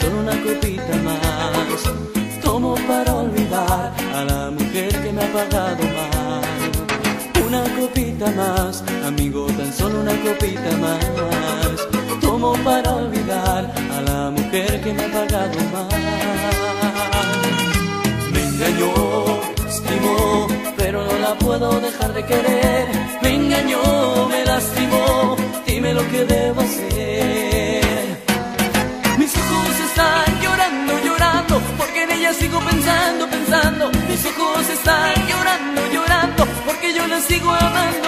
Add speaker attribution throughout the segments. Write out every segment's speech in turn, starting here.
Speaker 1: solo una copita más. Tomo para olvidar a la mujer que me ha pagado mal. Una copita más, amigo, tan solo una copita más. Tomo para olvidar a la mujer que me ha pagado mal. Me engañó, estimó, pero no la puedo dejar de querer. Me engañó, me lastimó, dime lo que debo sigo pensando, pensando. Mis ojos están llorando, llorando, porque yo la sigo amando.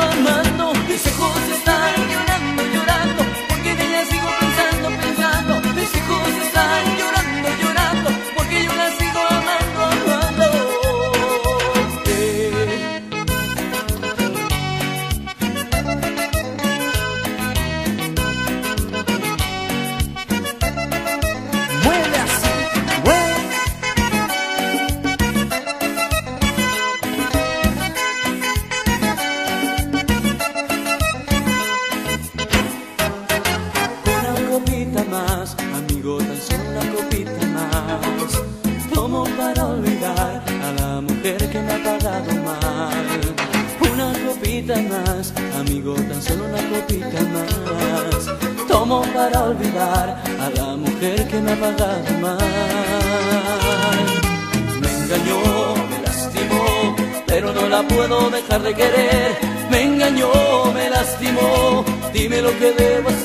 Speaker 1: Más. Tomo para olvidar a la mujer que me ha pagado mal. Una copita más, amigo, tan solo una copita más. Tomo para olvidar a la mujer que me ha pagado mal. Me engañó, me lastimó, pero no la puedo dejar de querer. Me engañó, me lastimó, dime lo que debo hacer.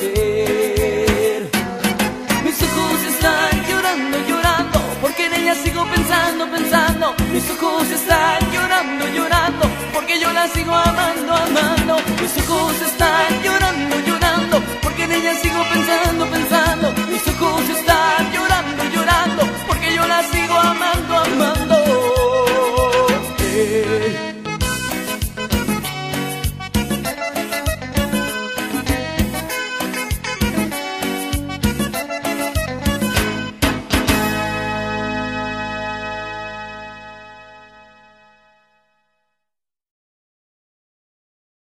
Speaker 1: sigo amando, amando. Mis ojos están llorando, llorando. Porque en ella sigo pensando, pensando.